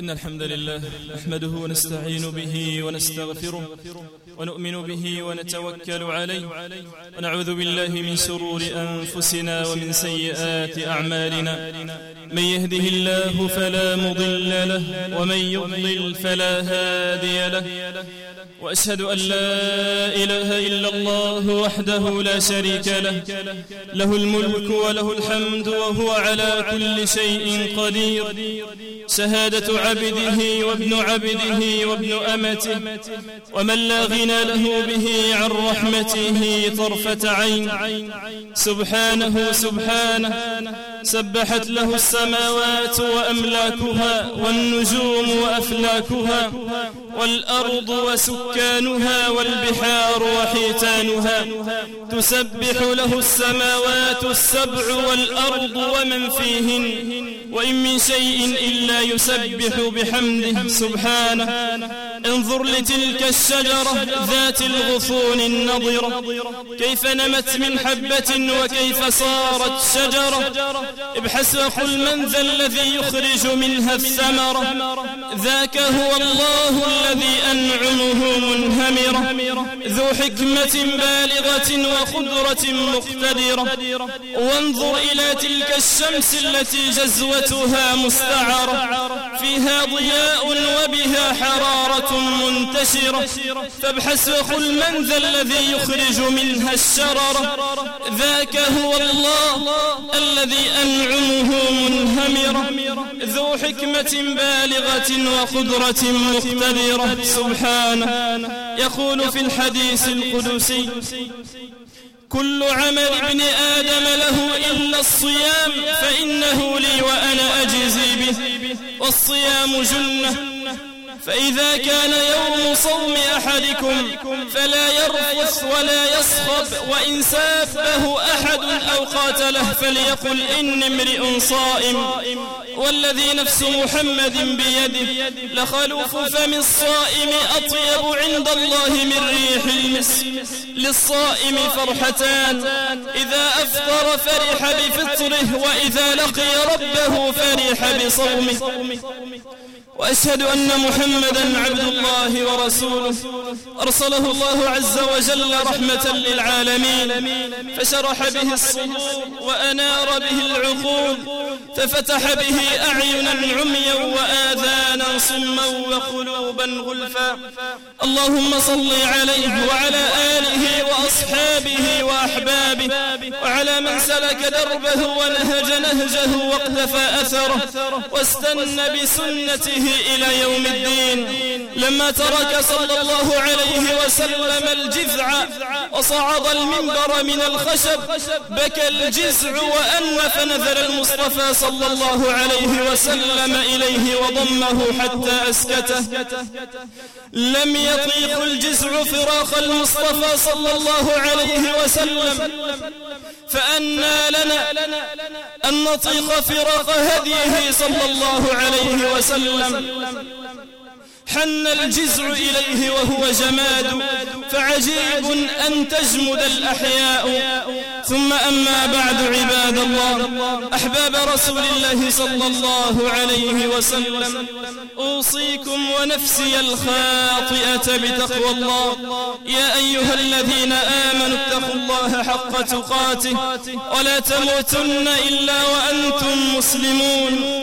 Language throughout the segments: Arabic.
إن الحمد لله نحمده ونستعين به ونستغفره ونؤمن به ونتوكل عليه ونعوذ بالله من شرور أنفسنا ومن سيئات أعمالنا. من يهده الله فلا مضل له ومن يضلل فلا هادي له وأشهد أن لا إله إلا الله وحده لا شريك له. له الملك وله الحمد وهو على كل شيء قدير. شهادة عبده وابن عبده وابن أمته. ومن لا غنى له به عن رحمته طرفة عين. سبحانه سبحانه. سبحت له السماوات وأملاكها والنجوم وأفلاكها والأرض وسكانها والبحار وحيتانها. تسبح له السماوات السبع والأرض ومن فيهن وإن من شيء إلا يسبح بحمده سبحانه. انظر لتلك الشجرة ذات الغصون النضرة. كيف نمت من حبة وكيف صارت شجرة. ابحث وقل من ذا الذي يخرج منها الثمرة؟ ذاك هو الله الذي أنعمه منهمرة. ذو حكمة بالغة وقدرة مقتدرة. وانظر إلى تلك الشمس التي جزوتها مستعرة. فيها ضياء وبها حرارة منتشرة. فابحث وقل من ذا الذي يخرج منها الشررة ذاك هو الله الذي أنعمه منهمرة ذو حكمة بالغة وقدرة مقتدرة. سبحانه يقول في الحديث القدسي كل عمل ابن آدم له إلا الصيام فإنه لي وأنا أجزي به. والصيام جنة فإذا كان يوم صوم أحدكم فلا يرفث ولا يصخب وإن سابه أحد أو قاتله فليقل إن امرئ صائم والذي نفس محمد بيده لخلوف فم الصائم أطيب عند الله من ريح المسك للصائم فرحتان إذا أفطر فرح بفطره وإذا لقي ربه فرح بصومه وأشهد أن محمدا عبد الله ورسوله. أرسله الله عز وجل رحمة للعالمين. فشرح به الصدور وأنار به العقول. ففتح به أعينا عميا وآذانا صما وقلوبا غلفا. اللهم صل عليه وعلى آله وأصحابه وأحبابه. وعلى من سلك دربه ونهج نهجه واقتفى أثره. واستنى بسنته إلى يوم الدين. لما ترك صلى الله عليه وسلم الجذع وصعد المنبر من الخشب بكى الجزع وأنف نذر المصطفى صلى الله عليه وسلم إليه وضمه حتى أسكته. لم يطيق الجزع فراق المصطفى صلى الله عليه وسلم. فأنا لنا أن نطيق فراق هديه صلى الله عليه وسلم. حن الجزع إليه وهو جماد فعجيب أن تجمد الأحياء. ثم أما بعد عباد الله أحباب رسول الله صلى الله عليه وسلم أوصيكم ونفسي الخاطئة بتقوى الله. يا أيها الذين آمنوا اتقوا الله حق تقاته ولا تموتن إلا وأنتم مسلمون.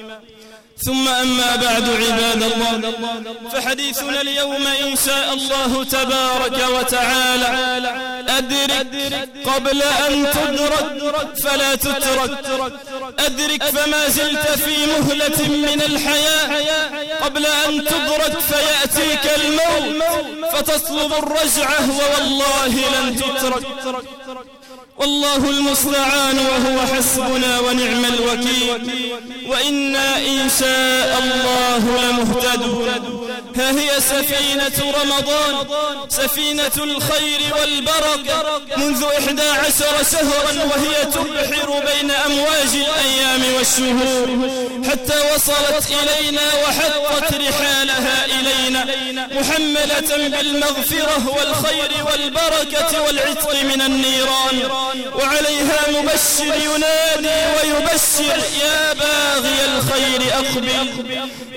ثم أما بعد عباد الله فحديثنا اليوم إن شاء الله تبارك وتعالى. أدرك قبل أن تدرك فلا تترك. أدرك فما زلت في مهلة من الحياة. قبل أن تدرك فيأتيك الموت فتطلب الرجعة ووالله لن تترك. والله المستعان وهو حسبنا ونعم الوكيل. وإنا إن شاء الله لمهتدون. ها هي سفينة رمضان سفينة الخير والبركة. منذ إحدى عشر شهرا وهي تبحر بين أمواج الأيام والشهور. حتى وصلت إلينا وحطت رحالها إلينا محملة بالمغفرة والخير والبركة والعتق من النيران. وعليها مبشر ينادي ويبشر يا باغي الخير أقبل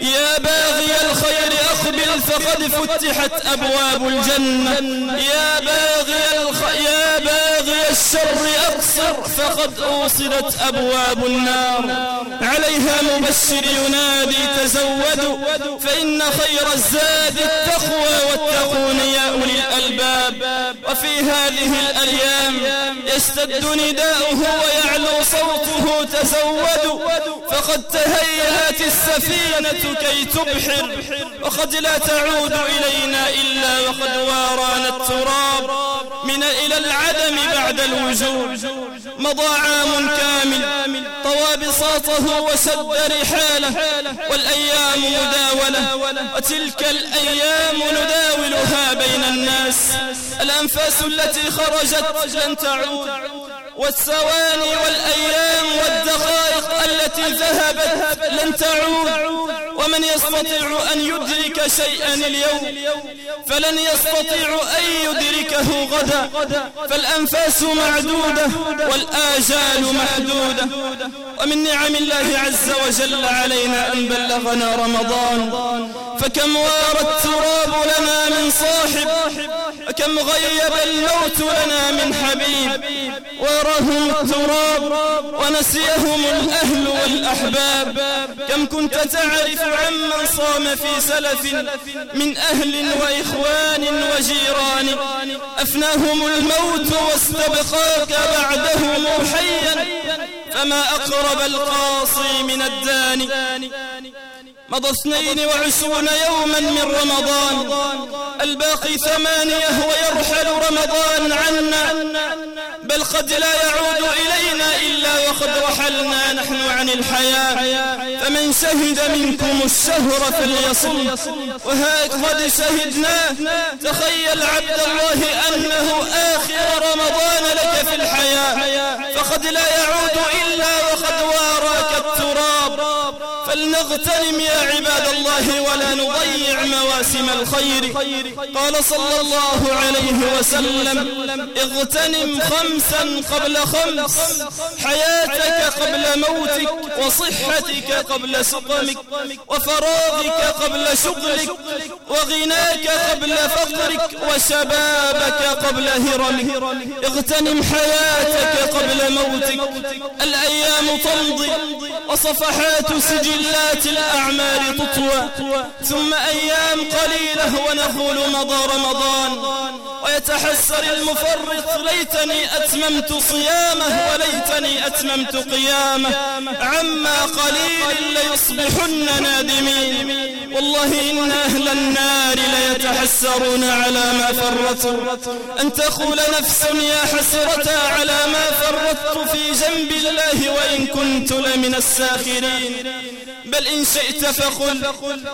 يا باغي الخير أقبل فقد فتحت أبواب الجنة. يا باغي الخ... يا باغي الشر أقصر فقد أوصلت أبواب النار. عليها مبشر ينادي تزودوا فإن خير الزاد التقوى واتقون يا أولي الألباب. وفي هذه الأيام يستد نداؤه ويعلو صوته تزودوا فقد تهيأت السفينة كي تبحر وقد لا تعود إلينا إلا وقد وارانا التراب. من إلى العدم بعد الوجود مضى عام كامل طوى بساطه وسد رحاله والأيام مداولة. وتلك الأيام نداولها بين الناس. الأنفاس التي خرجت لن تعود. والثواني والأيام والدقائق التي ذهبت لن تعود ومن يستطيع أن يدرك شيئا اليوم فلن يستطيع أن يدركه غدا. فالأنفاس معدودة والآجال محدودة. ومن نعم الله عز وجل علينا أن بلغنا رمضان. فكم وار التراب لنا من صاحب وكم غيب الموت لنا من حبيب. ورهم التراب ونسيهم الأهل والأحباب. كم كنت تعرف عمن صام في سلف من أهل وإخوان وجيران. أفناهم الموت واستبقاك بعدهم حيا. فما أقرب القاصي من الداني. مضى اثنين وعشرون يوما من رمضان. الباقي ثمانية ويرحل رمضان عنا. بل قد لا يعود إلينا إلا وقد رحلنا نحن عن الحياة. فمن شهد منكم الشهر فليصم. قد شهدناه تخيل عبد الله أنه آخر رمضان لك في الحياة. فقد لا يعود إلا وقد واراك التراب. فلنغتنم يا عباد الله ولا نضيع مواسم الخير. قال صلى الله عليه وسلم اغتنم خمسا قبل خمس. حياتك قبل موتك وصحتك قبل سقمك وفراغك قبل شغلك وغناك قبل فقرك وشبابك قبل هرمك. اغتنم حياتك قبل موتك. الأيام تمضي وصفحات سجلات الأعمال تطوى ثم أيام قليلة ونقول مضى رمضان. ويتحسر المفرط ليتني أتممت صيامه وليتني أتممت قيامه. عما قليل ليصبحن نادمين. والله إن أهل النار ليتحسرون على ما فرطوا. أن تقول نفس يا حسرة على ما فرطت في جنب الله وإن كنت لمن الساخرين. بل إن شئت فقل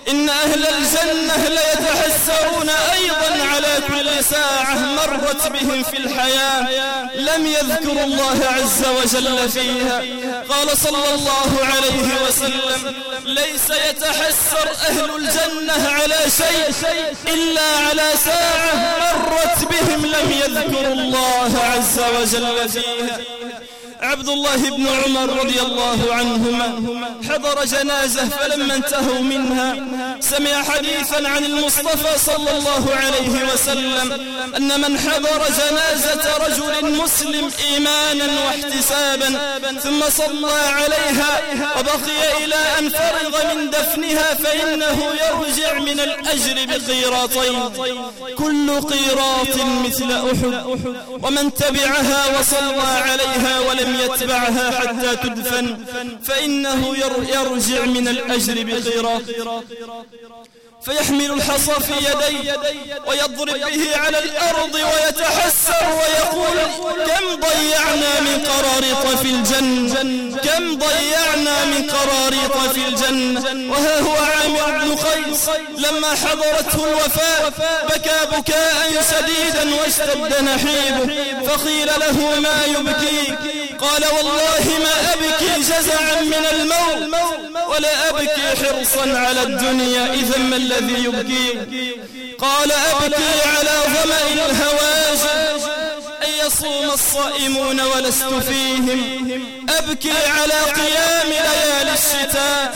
إن أهل الجنة ليتحسرون أيضا على كل ساعة مرت بهم في الحياة. لم يذكروا الله عز وجل فيها. قال صلى الله عليه وسلم ليس يتحسر أهل الجنة على شيء إلا على ساعة مرت بهم لم يذكروا الله عز وجل فيها. عبد الله بن عمر رضي الله عنهما حضر جنازة فلما انتهوا منها. سمع حديثا عن المصطفى صلى الله عليه وسلم أن من حضر جنازة رجل مسلم إيمانا واحتسابا ثم صلى عليها وبقي إلى أن فرغ من دفنها فإنه يرجع من الأجر بقيراطين. كل قيراط مثل أحد. ومن تبعها وصلى عليها ولم يتبعها حتى تدفن فإنه يرجع من الأجر بقيراط فيحمل الحصى في يديه ويضرب به على الأرض ويتحسر ويقول كم ضيعنا من قراريط في الجنة كم ضيعنا من قراريط في الجنة. وها هو عامر بن قيس. لما حضرته الوفاة بكى بكاء شديدا واشتد نحيبه. فقيل له ما يبكيك قال والله ما أبكي جزعا من الموت ولا أبكي حرصا على الدنيا إذا ما الذي يبكي؟ قال أبكي على ظمأ الهواجر. يصوم الصائمون ولست فيهم. أبكي على قيام ليالي الشتاء.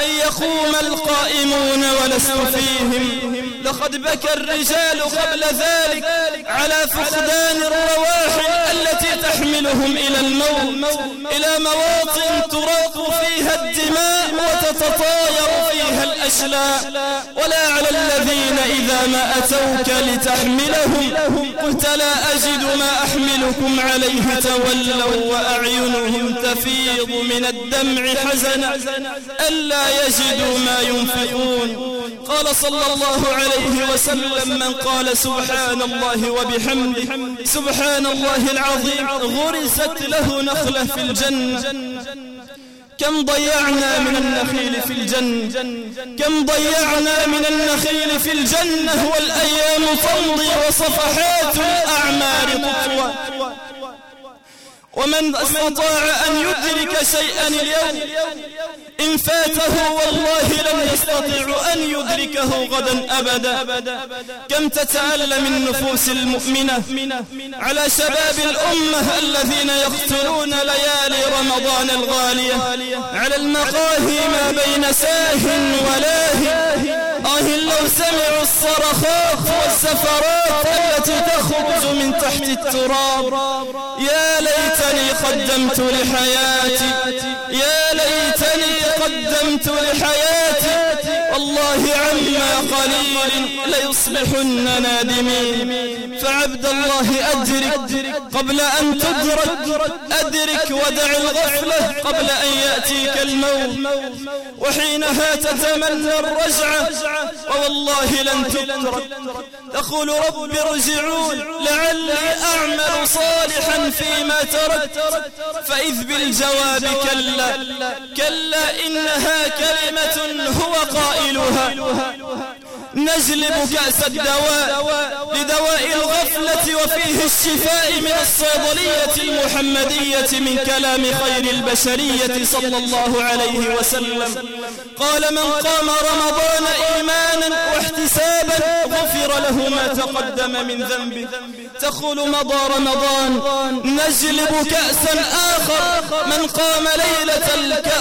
أن يقوم القائمون ولست فيهم. لقد بكى الرجال قبل ذلك على فقدان الرواح التي تحملهم إلى الموت. إلى مواطن تراق فيها الدماء وتتطاير فيها الأشلاء. ولا على الذين إذا ما أتوك لتحملهم قلت لا أجد ما أحملكم عليه تولوا وأعينهم تفيض من الدمع حزنا ألا يجدوا ما ينفقون. قال صلى الله عليه وسلم من قال سبحان الله وبحمده سبحان الله العظيم غرست له نخلة في الجنة. كم ضيعنا من النخيل في الجنة؟ كم ضيعنا من النخيل في الجنة؟ والأيام تمضي وصفحات الأعمار تطوى. ومن استطاع أن يدرك شيئا اليوم إن فاته والله لن يستطيع أن يدركه غدا أبدا. كم تتألم النفوس المؤمنة على شباب الأمة الذين يقتلون ليالي رمضان الغالية. على المقاهي ما بين ساه ولاه آه لو سمعوا الصرخات والسفرات التي تخرج من تحت التراب. يا ليتني قدمت لحياتي. يا ليتني قدمت لحياتي. والله عما قليل ليصبحن نادمين. فعبد الله أدرك قبل أن تدرك أدرك ودع الغفلة قبل أن يأتيك الموت. وحينها تتمنى الرجعة ووالله لن تترك تقول رب ارجعون لعلي أعمل صالحا فيما تركت فإذ بالجواب كلا كلا إنها كلمة هو قائلها ويلها نجلب كأس الدواء لدواء الغفلة وفيه الشفاء من الصيدلية المحمدية من كلام خير البشرية صلى الله عليه وسلم. قال من قام رمضان إيمانا واحتسابا غفر له ما تقدم من ذنبه. تقول مضى رمضان نجلب كأسا آخر. من قام ليلة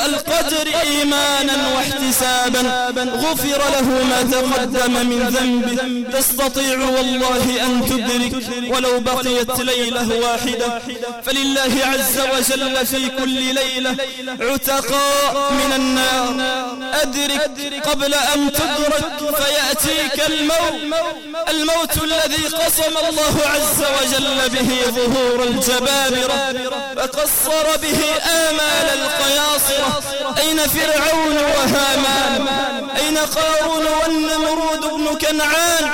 القدر إيمانا واحتسابا غفر له ما تقدم من ذنب تستطيع والله أن تدرك. ولو بقيت ليلة واحدة. فلله عز وجل في كل ليلة عتقاء من النار. أدرك قبل أن تدرك فيأتيك الموت. الموت الذي قسم الله عز وجل به ظهور الجبابرة. فقصر به آمال القياصرة. أين فرعون وهامان؟ أين قارون والنمرود بن كنعان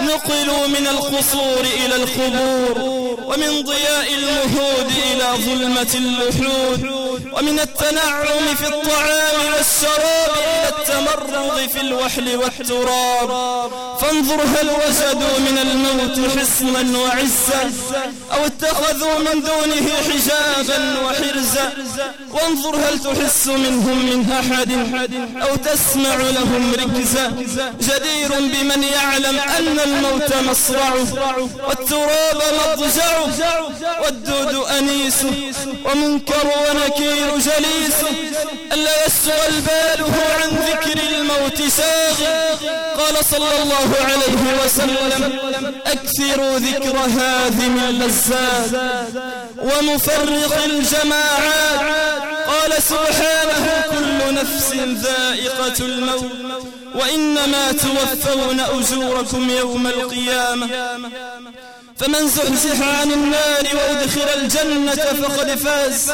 نقلوا من القصور إلى القبور ومن ضياء المهود إلى ظلمة اللحود ومن التنعم في الطعام والشراب إلى التمرغ في الوحل والتراب فانظر هل وجدوا من الموت حصنا وعزا أو اتخذوا من دونه حجابا وحرزا؟ وانظر هل تحس منهم من أحد أو تسمع لهم ركزا؟ جدير بمن يعلم أن الموت مصرعه والتراب مضجعه والدود أنيسه ومنكر ونكير جليسه ألا يسوى الباله عن ذكر الموت ساغ؟ قال صلى الله عليه وسلم أكثروا ذكر هاذم اللذات ومفرق الجماعات. قال سبحانه كل نفس ذائقة الموت وإنما توفون أجوركم يوم القيامة. فمن زحزح عن النار وأدخل الجنة فقد فاز.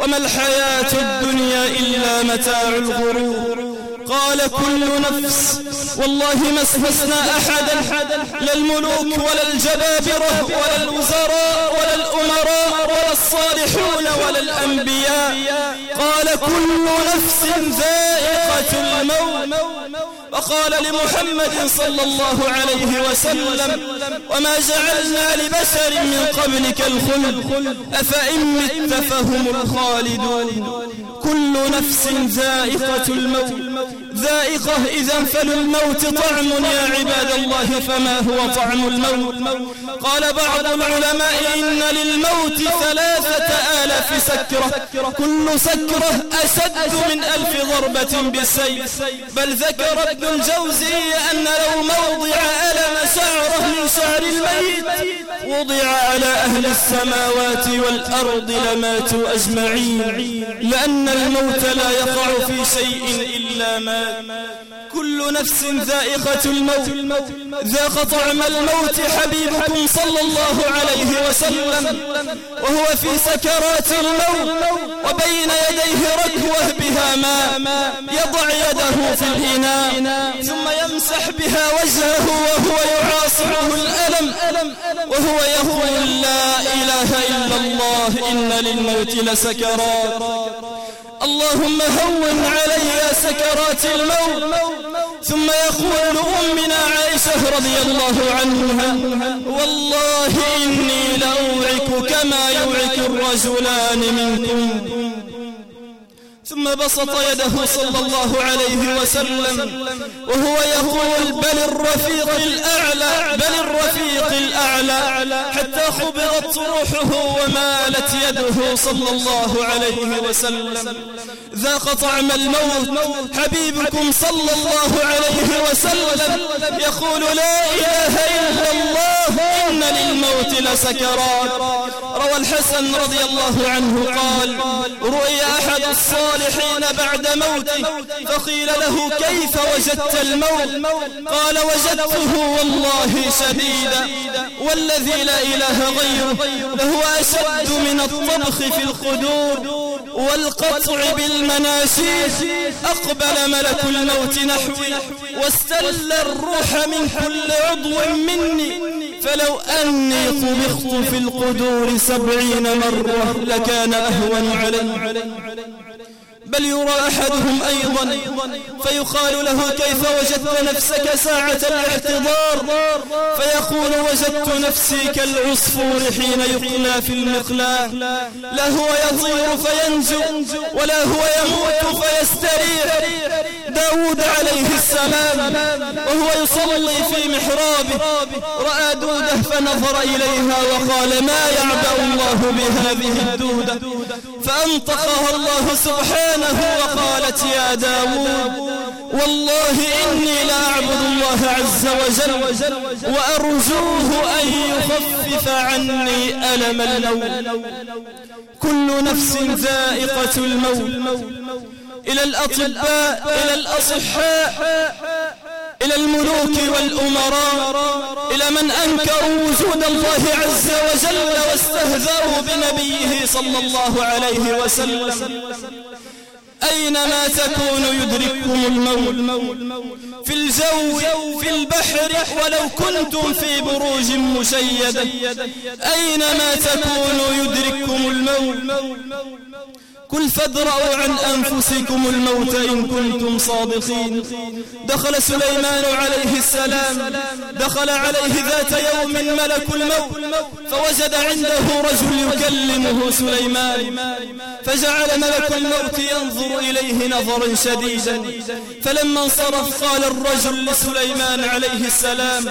وما الحياة الدنيا إلا متاع الغرور. قال كل نفس. والله ما استثنى أحدا. لا الملوك ولا الجبابرة ولا الوزراء ولا الأمراء. ولا الصالحون ولا الأنبياء. قال كل نفس ذائقة الموت. وقال لمحمد صلى الله عليه وسلم وما جعلنا لبشر من قبلك الخلد أفإن مت فهم الخالدون. كل نفس ذائقة الموت. ذائقة إذا فللموت طعم يا عباد الله فما هو طعم الموت؟ قال بعض العلماء إن للموت ثلاثة آلاف سكرة كل سكرة أشد من ألف ضربة بالسيف. بل ذكر ابن الجوزي أن لو موضع ألم شعره من شعر الميت وضع على أهل السماوات والأرض لماتوا أجمعين. لأن الموت لا يقع في شيء إلا ما كل نفس ذائقة الموت. ذاق طعم الموت حبيبكم صلى الله عليه وسلم. وهو في سكرات الموت. وبين يديه ركوة بها ماء. يضع يده في الإناء. ثم يمسح بها وجهه وهو يعاصره الألم. وهو يقول لا إله إلا الله إن للموت لسكرات. اللهم هون علي سكرات الموت. ثم يقول لأمنا عائشة رضي الله عنها والله إني لأوعك كما يوعك الرجلان منكم. ثم بسط يده صلى الله عليه وسلم وهو يقول بل الرفيق الأعلى بل الرفيق الأعلى حتى خبرت روحه ومالت يده صلى الله عليه وسلم. ذاق طعم الموت. حبيبكم صلى الله عليه وسلم يقول لا إله إلا الله إن للموت لسكرات روى الحسن رضي الله عنه قال رؤي أحد الصالحين بعد موته فقيل له كيف وجدت الموت؟ قال وجدته والله شديدا والذي لا إله غيره لهو أشد من الطبخ في القدور والقطع بالمناشير أقبل ملك الموت نحوي واستل الروح من كل عضو مني فلو أني طبخت في القدور سبعين مرة لكان أهون علي. بل يرى أحدهم أيضا فيقال له كيف وجدت نفسك ساعة الاعتذار؟ فيقول وجدت نفسي كالعصفور حين يقلى في المقلاة. لا هو يطير فينجو ولا هو يموت فيستريح. داود عليه السلام وهو يصلي في محرابه رأى دودة فنظر إليها وقال ما يعبأ الله بهذه الدودة؟ فأنطقها الله سبحانه وقالت يا داود والله إني لا أعبد الله عز وجل وأرجوه أن يخفف عني ألم الموت كل نفس ذائقة الموت إلى الأطباء إلى الأصحاء إلى الملوك والأمراء إلى من أنكروا وجود الله عز وجل واستهزأوا بنبيه صلى الله عليه وسلم. أينما تكون يدرككم الموت في الجو في البحر ولو كنتم في بروج مشيدة أينما تكونوا يدرككم الموت قل فادرأوا عن أنفسكم الموت إن كنتم صادقين. دخل سليمان عليه السلام. دخل عليه ذات يوم ملك الموت. فوجد عنده رجل يكلمه سليمان. فجعل ملك الموت ينظر إليه نظرا شديدا. فلما انصرف قال الرجل لسليمان عليه السلام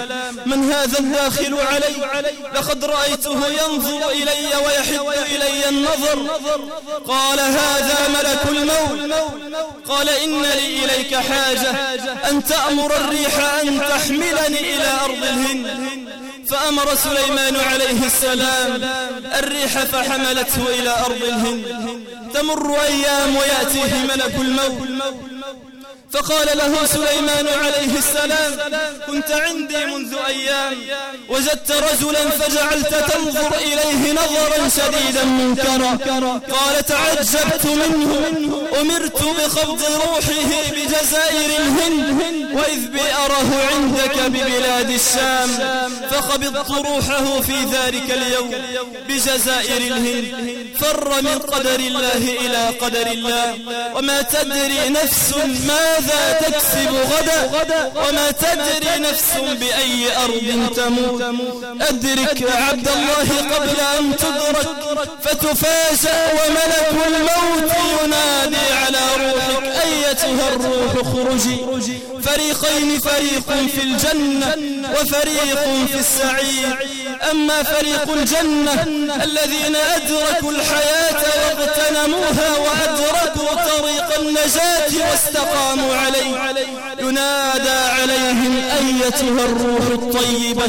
من هذا الداخل علي؟ لقد رأيته ينظر إلي ويحد إلي النظر. قال هذا ملك الموت. قال إن لي إليك حاجة. أن تأمر الريح أن تحملني إلى أرض الهند. فأمر سليمان عليه السلام الريح فحملته إلى أرض الهند. تمر أيام ويأتيه ملك الموت. فقال له سليمان عليه السلام كنت عندي منذ أيام وجدت رجلا فجعلت تنظر إليه نظرا شديدا منكرا قال تعجبت منه أمرت بقبض روحه بجزائر الهند وإذ بأره عندك ببلاد الشام فقبضت روحه في ذلك اليوم بجزائر الهند فر من قدر الله إلى قدر الله وما تدري نفس ماذا تكسب غدا وما تدري نفس بأي أرض تموت؟ أدرك عبد الله قبل أن تدرك فتفاجأ وملك الموت ينادي على روحك أيتها الروح اخرجي. فريقين فريق في الجنة وفريق في السعير. أما فريق الجنة الذين أدركوا الحياة واغتنموها وأدركوا طريق النجاة واستقاموا عليه ينادى عليهم أيتها الروح الطيبة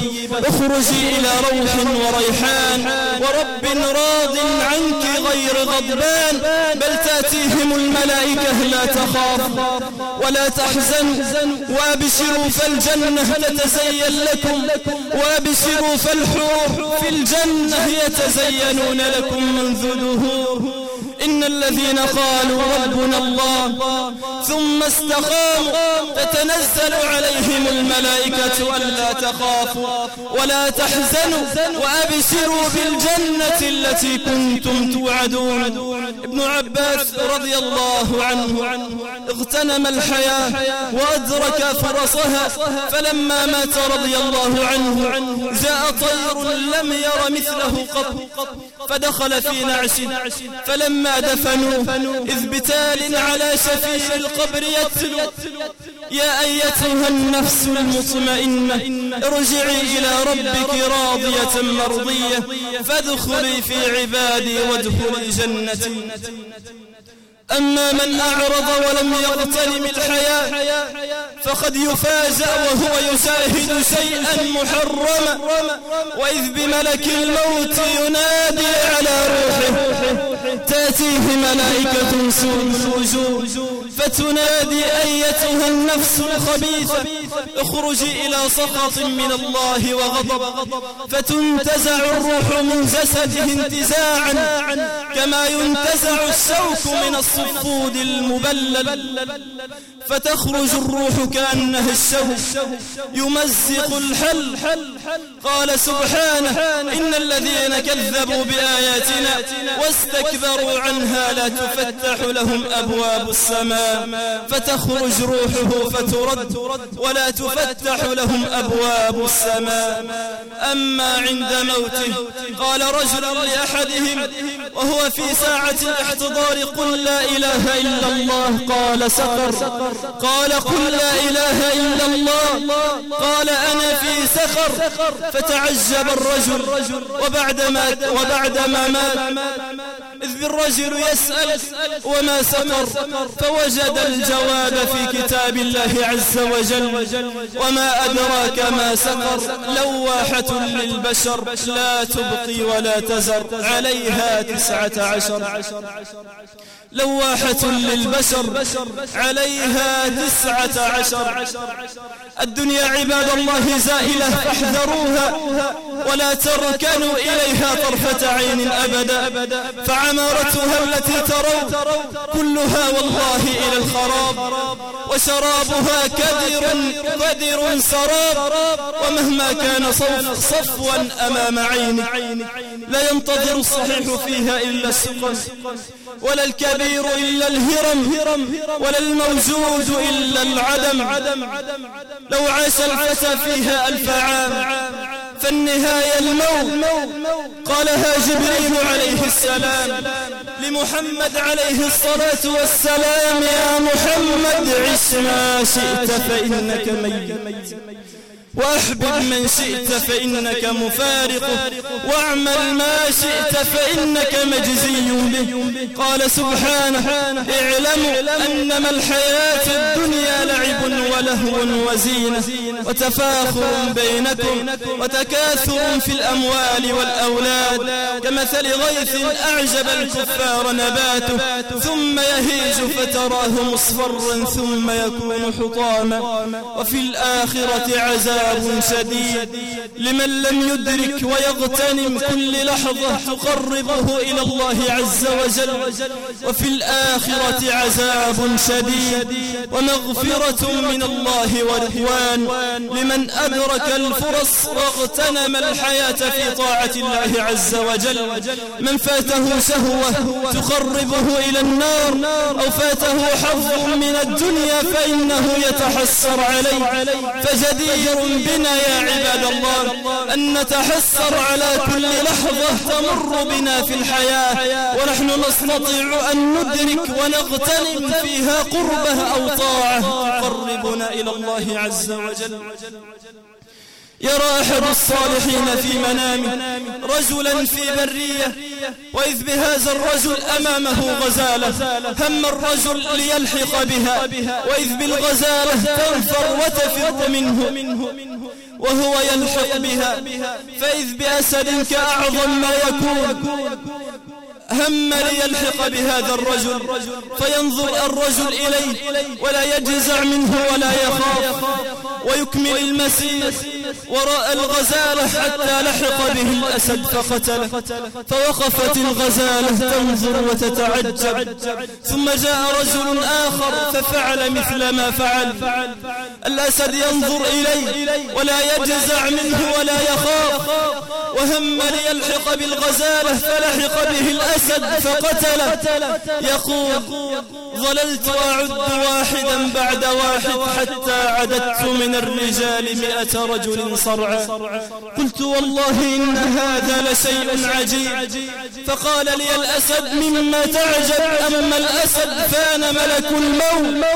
اخرجي إلى روح وريحان ورب راض عنك غير غضبان بل تأتيهم الملائكة لا تخاف ولا تحزن وأبشروا فالجنة تتزين لكم وأبشروا فالحور في الجنة يتزينون لكم منذ دهور إن الذين قالوا ربنا الله ثم استقاموا تتنزل عليهم الملائكة ألا تخافوا ولا تحزنوا وأبشروا بالجنة التي كنتم توعدون. ابن عباس رضي الله عنه اغتنم الحياة وأدرك فرصها فلما مات رضي الله عنه جاء طير لم ير مثله قط فدخل في نعش فلما دفنوا إذ بتال على شفير القبر يتلو. يا أيتها النفس المطمئنة ارجعي إلى ربك راضية مرضية فادخلي في عبادي وادخلي جنتي. أما من أعرض ولم يغتنم الحياة فقد يفازأ وهو يشاهد شيئا محرما. وإذ بملك الموت ينادي على تأتيه ملائكة سوء فتنادي أيتها النفس الخبيثة اخرجي إلى سخط من الله وغضب فتنتزع الروح من جسده انتزاعا كما ينتزع الشوك من الصفود المبلل فتخرج الروح كأنها الشوك يمزق الحل. قال سبحانه إن الذين كذبوا بآياتنا واستكبروا عنها لا تفتح لهم أبواب السماء. فتخرج روحه فترد ولا تفتح لهم أبواب السماء. أما عند موته قال رجل لأحدهم وهو في ساعة الاحتضار قل لا إله إلا الله قال سقر. قال قل لا إله إلا الله. قال أنا في سخر. فتعجب الرجل. وبعدما, وبعدما مات. إذ بالرجل يسأل وما سقر فوجد الجواب في كتاب الله عز وجل. وما أدراك ما سقر لواحة للبشر لا تبقي ولا تزر عليها تسعة عشر. لواحة للبشر عليها تسعة عشر. الدنيا عباد الله زائلة فاحذروها ولا تركنوا إليها طرفة عين أبدا. فعمارتها التي ترون كلها والله إلى الخراب وشرابها كدر كدر سراب ومهما كان صف صفوا أمام عينك لا ينتظر الصحيح فيها إلا السقم ولا الكبير إلا الهرم ولا الموجود إلا العدم. لو عاش الفتى فيها ألف عام فالنهاية الموت. قالها جبريل عليه السلام. لمحمد عليه الصلاة والسلام يا محمد عش ما شئت فإنك ميت. وأحبب من شئت فإنك مفارقه واعمل ما شئت فإنك مجزي به. قال سبحانه اعلموا أنما الحياة الدنيا لعب ولهو وزينة. وتفاخر بينكم وتكاثر في الأموال والأولاد. كمثل غيث أعجب الكفار نباته. ثم يهيج فتراه مصفرا ثم يكون حطاما. وفي الآخرة عذاب شديد لمن لم يدرك ويغتنم كل لحظة تقربه إلى الله عز وجل. وفي الآخرة عذاب شديد ومغفرة من الله ورضوان لمن أدرك الفرص واغتنم الحياة في طاعة الله عز وجل. من فاته سهوة تقربه إلى النار أو فاته حظ من الدنيا فإنه يتحسر عليه. فجدير بنا يا عباد الله أن نتحسر على كل لحظة تمر بنا في الحياة ونحن نستطيع أن ندرك ونغتنم فيها قربة أو طاعة. تقربنا إلى الله عز وجل. يرى أحد الصالحين في منامه رجلا في برية وإذ بهذا الرجل أمامه غزالة هم الرجل ليلحق بها وإذ بالغزالة تنفر وتفر منه وهو يلحق بها فإذ بأسد كأعظم ما يكون هم ليلحق بهذا الرجل فينظر الرجل إليه ولا يجزع منه ولا يخاف ويكمل المسير وراء الغزالة حتى لحق به الأسد فقتله. فوقفت الغزالة تنظر وتتعجب. ثم جاء رجل آخر ففعل مثل ما فعل. الأسد ينظر إليه ولا يجزع منه ولا يخاف. وهم ليلحق بالغزالة فلحق به الأسد فقتله. يقول ظللت أعد واحدا بعد واحد حتى عددت من الرجال مئة رجل صرعا قلت والله إن هذا لشيء عجيب. فقال لي الأسد مما تعجب؟ أما الأسد فأنا ملك الموت.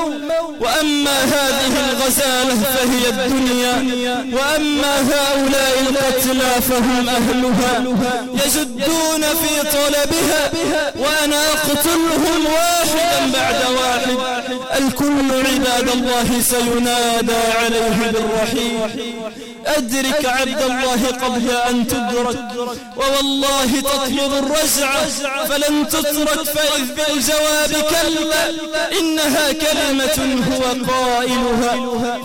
وأما هذه الغزالة فهي الدنيا. وأما هؤلاء القتلى فهم أهلها. يجدون في طلبها وأنا أقتلهم واحدا بعد الكل عباد الله سينادى عليه بالرحيم. أدرك عبد الله قبل أن تدرك ووالله تطلب الرجعة فلن تترك فإذ بالجواب كلا إنها كلمة هو قائلها.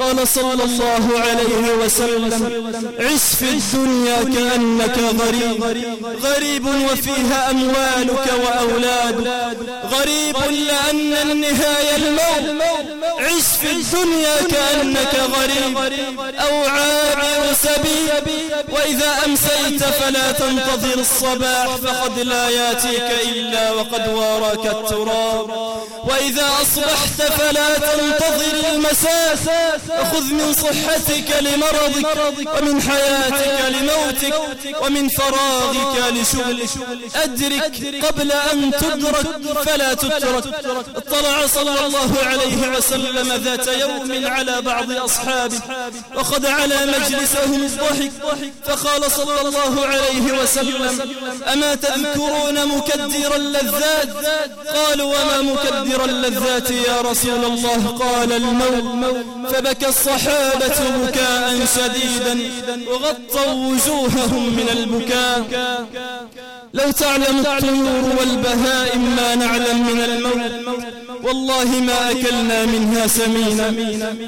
قال صلى الله عليه وسلم عش في الدنيا كأنك غريب. غريب وفيها أموالك وأولاد غريب لأن النهاية الموت. عش في الدنيا كأنك غريب أو عابر سبيل وإذا أمسيت فلا تنتظر الصباح فقد لا يأتيك إلا وقد واراك التراب. وإذا أصبحت فلا تنتظر المساء خذ من صحتك لمرضك ومن حياتك لموتك ومن فراغك لشغلك. أدرك قبل أن تدرك فلا تترك. اطلع صلى الله عليه وسلم ذات يوم على بعض أصحابه وقد على مجلسهم الضحك فقال صلى الله عليه وسلم أما تذكرون مكدر اللذات؟ قالوا وما مكدر اللذات يا رسول الله؟ قال الموت. فبكى الصحابة بكاء شديدا وغطوا وجوههم من البكاء. لو تعلم الطيور والبهائم ما نعلم من الموت والله ما أكلنا منها سمينا.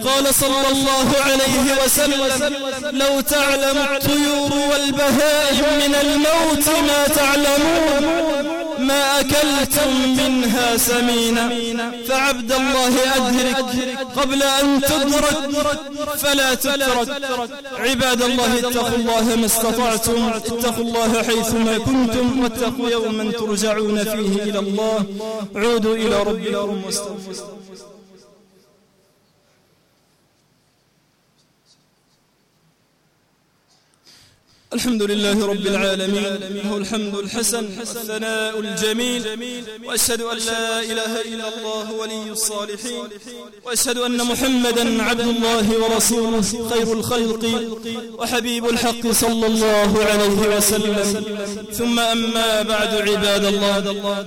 قال صلى الله عليه وسلم لو تعلم الطيور والبهائم من الموت ما تعلمون. ما أكلتم منها سمينا. فعبد الله أدرك. قبل أن تدرك فلا تترك عباد الله اتقوا الله ما استطعتم. اتقوا الله حيثما كنتم واتقوا يوما ترجعون فيه إلى الله. عودوا إلى ربكم واستغفروا الحمد لله رب العالمين. له الحمد الحسن والثناء الجميل. وأشهد أن لا إله إلا الله ولي الصالحين. وأشهد أن محمدا عبد الله ورسوله خير الخلق وحبيب الحق صلى الله عليه وسلم. ثم أما بعد عباد الله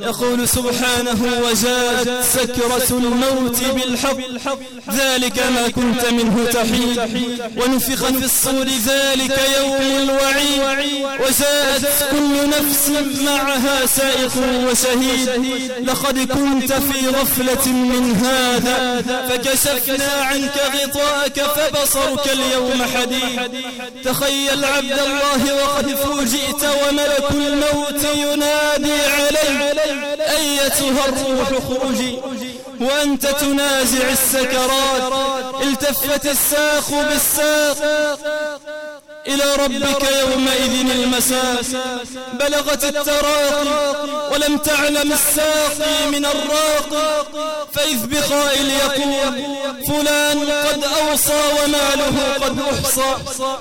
يقول سبحانه وجاءت سكرة الموت بالحق. ذلك ما كنت منه تحيد. ونفخ في الصور ذلك يوم الوعيد. وجاءت كل نفس معها سائق وشهيد. لقد كنت في غفلة من هذا فكشفنا عنك غطاءك فبصرك اليوم حديد. تخيل عبد الله وقد فوجئت وملك الموت ينادي عليك أيتها الروح خرجي وأنت تنازع السكرات. التفت الساق بالساق إلى ربك يومئذ المساء بلغت التراقي ولم تعلم الساقي من الراقي. فإذ بخائل يقول فلان قد أوصى وماله قد أحصى.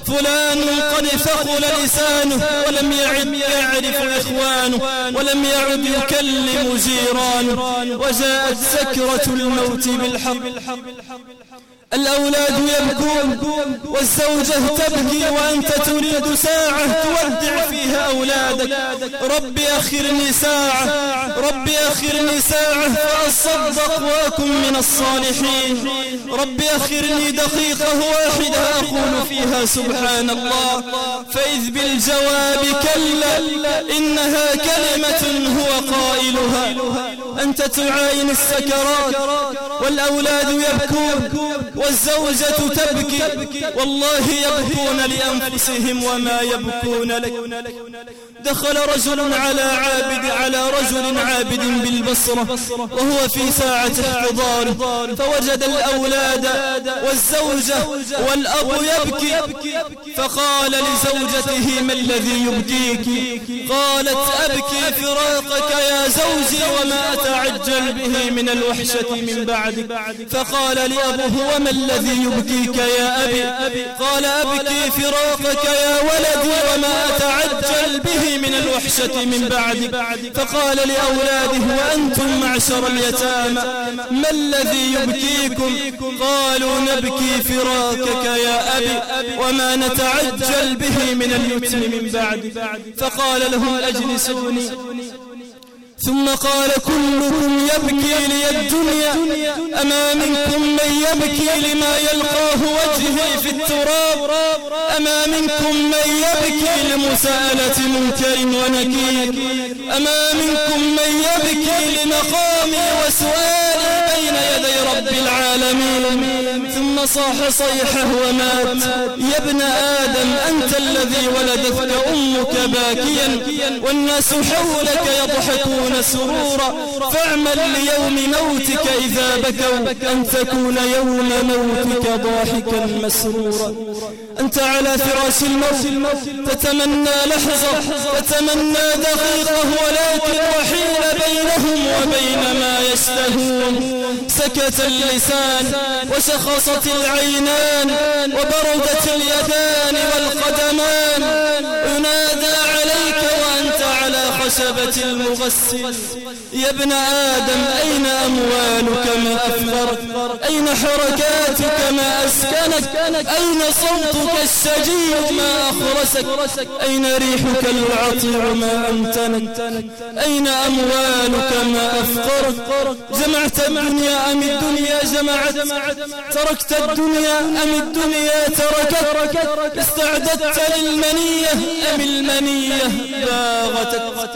فلان قد ثقل لسانه ولم يعد يعرف إخوانه ولم يعد يكلم جيرانه. وجاءت سكرة الموت بالحق. الأولاد يبكون والزوجة تبكي وأنت تريد ساعة تودع فيها أولادك. ربي أخرني ساعة ربي أخرني ساعة فأصدق وأكن من الصالحين. ربي أخرني دقيقة واحدة أقول فيها سبحان الله. فإذ بالجواب كلا إنها كلمة هو قائلها. أنت تعاين السكرات والأولاد يبكون والزوجة تبكي. والله يبكون لأنفسهم وما يبكون لك. دخل رجل على عابد على رجل عابد بالبصرة. وهو في ساعة احتضار. فوجد الأولاد والزوجة والأب يبكي. فقال لزوجته ما الذي يبكيك؟ قالت أبكي فراقك يا زوجي وما أتعجل به من الوحشة من بعدك. فقال لأبوه وما الذي يبكيك يا أبي؟ قال أبكي فراقك يا ولدي وما أتعجل به من الوحشة من بعدك. فقال لأولاده وأنتم معشر اليتامى ما الذي يبكيكم؟ قالوا نبكي فراقك يا أبي وما نتعجل به من اليتم من بعدك. فقال لهم أجلسوني. ثم قال كلكم يبكي لي الدنيا أما منكم من يبكي لما يلقاه وجهي في التراب أما منكم من يبكي لمساءلة منكر ونكير أما منكم من يبكي لمقامي وسؤالي بين يدي رب العالمين ثم صاح صيحه ومات. يا ابن آدم أنت الذي ولدتك أمك باكيا والناس حولك يضحكون سرورا. فاعمل ليوم موتك إذا بكوا أن تكون يوم موتك ضاحكا مسرورا. أنت على فراش الموت تتمنى لحظة تتمنى دقيقة ولكن وحيل بينهم وبين ما يشتهون. سكت اللسان وشخصت العينان وبردت اليدان والقدمان. ينادى عليك خشبة المغسل. يا ابن آدم أين أموالك؟ ما أفقرك أين حركاتك؟ ما أسكنك. أين صوتك الشجي ما أخرسك. أين ريحك العطر؟ ما أمتنك. أين أموالك؟ ما أفقرك. جمعت الدنيا أم الدنيا جمعت. تركت الدنيا أم الدنيا تركت. استعددت للمنية أم المنية باغتك.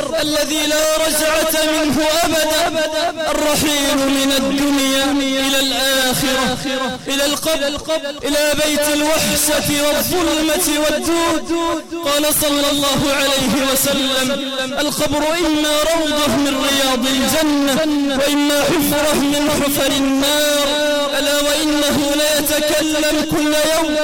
والسفر الذي لا رجعة منه أبدا الرحيل من الدنيا إلى الآخرة إلى القبر إلى بيت الوحشة والظلمة والدود قال صلى الله عليه وسلم القبر إما روضة من رياض الجنة وإما حفرة من حفر النار. ألا وإنه لا يتكلم كل يوم.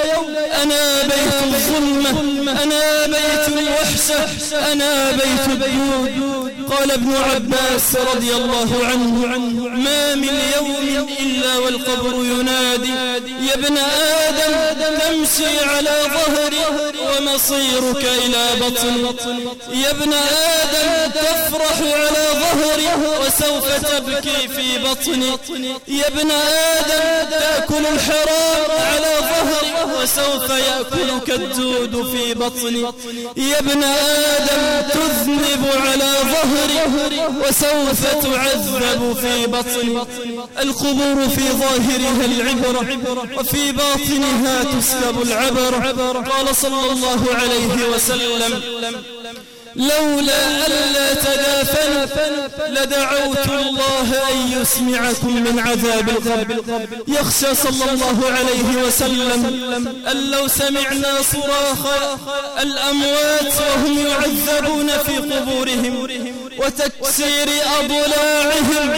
أنا بيت الظلمة أنا بيت الوحشة أنا بيت الدود. قال ابن عباس رضي الله عنه ما من يوم إلا والقبر ينادي يا ابن آدم تمشي على ظهري ومصيرك إلى بطني. يا ابن آدم تفرح على ظهري وسوف تبكي في بطني. يا ابن آدم تأكل الحرام على ظهري وسوف يأكلك الدود في بطني. يا ابن آدم تذنب على ظهري وسوف تعذب في بطني. القبور في ظاهرها العبرة وفي باطنها تسكب العبر. قال صلى الله عليه وسلم لولا ألا تدافن لدعوت الله أن يسمعكم من عذاب القبر. يخشى صلى الله عليه وسلم أن لو سمعنا صراخ الأموات وهم يعذبون في قبورهم. وتكسير أضلاعهم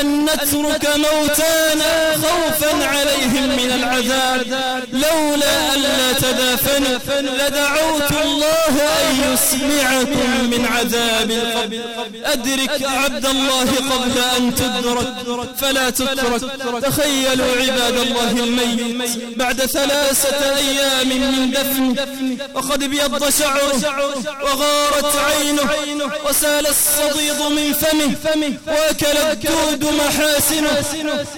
أن نترك موتانا خوفا عليهم من العذاب. لولا ألا تدافن لدعوت الله أن يسمعكم من عذاب القبر. أدرك عبد الله قبل أن تدرك فلا تترك. تخيلوا عباد الله الميت بعد ثلاثة أيام من دفن وقد ابيض شعره وغارت عينه وسال الصديد من فمه وأكل الدود محاسنه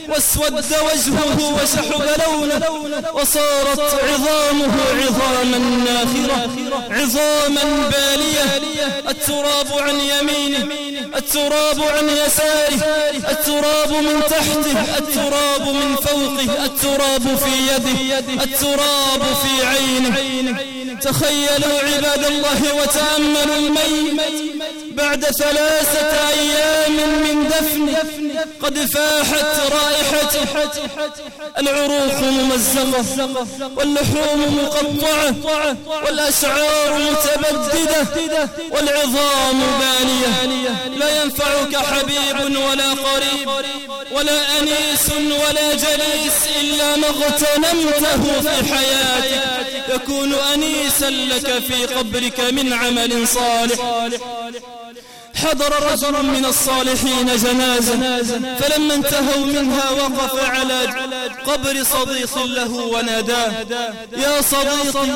واسود وجهه وشحب لونه وصارت عظامه عظاما ناخرة عظاما بالية. التراب عن يمينه التراب عن يساره التراب من تحته التراب من فوقه التراب في يده التراب في عينه. تخيلوا عباد الله وتأملوا الميت بعد ثلاثة أيام من دفن قد فاحت رائحته. العروق ممزقة واللحوم مقطعة والأشعار متبددة والعظام بالية. لا ينفعك حبيب ولا قريب ولا أنيس ولا جليس إلا ما اغتنمته في حياتك. يكون أنيسا لك في قبرك من عمل صالح. حضر رجل من الصالحين جنازة فلما انتهوا منها وقف على قبر صديق له وناداه يا صديقي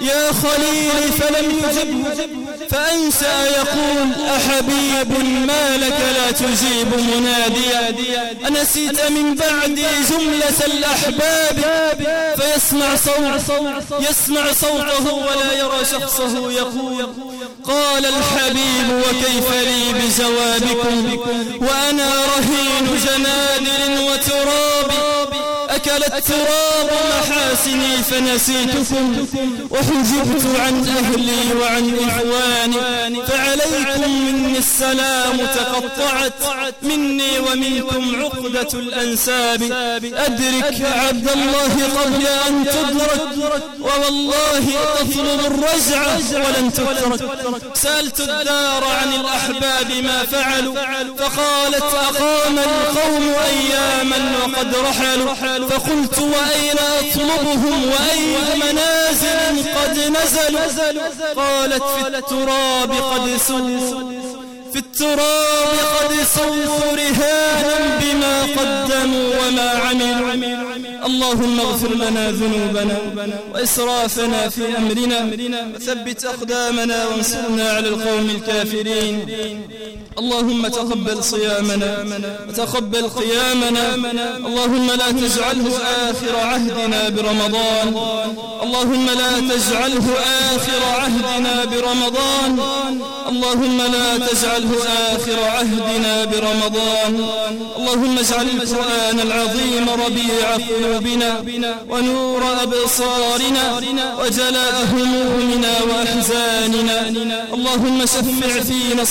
يا خليلي فلم يجبه فأنسى يقول أحبيب ما لك لا تجيب مناديا أنسيت من بعدي جملة الأحباب؟ فيسمع صوت يسمع صوته ولا يرى شخصه يقول قال الحبيب وكيف لي بجوابكم وأنا رهين جنادل وتراب. أكل التراب محاسني فنسيتكم وحجبت عن أهلي وعن إخواني فعليكم مني السلام تقطعت مني ومنكم عقدة الأنساب. أدرك عبد الله قبل أن تدرك ووالله تطلب الرجعة ولن تترك. سألت الدار عن الأحباب ما فعلوا فقالت أقام القوم أياما وقد رحلوا. فقلت وأين أطلبهم وأي منازل قد نزلوا؟ قالت في التراب قد سوا في التراب قد سووا رهانا بما قدموا وما عملوا. اللهم اغفر لنا ذنوبنا وإسرافنا في أمرنا. وثبت أقدامنا وانصرنا على القوم الكافرين. اللهم تقبل صيامنا وتقبل قيامنا. اللهم لا تجعله آخر عهدنا برمضان. اللهم لا تجعله آخر عهدنا برمضان. اللهم لا تجعله آخر عهدنا برمضان. اللهم اجعل القرآن العظيم ربيع قلوبنا ونور أبصارنا وجلاء همومنا وأحزاننا. اللهم شفع فينا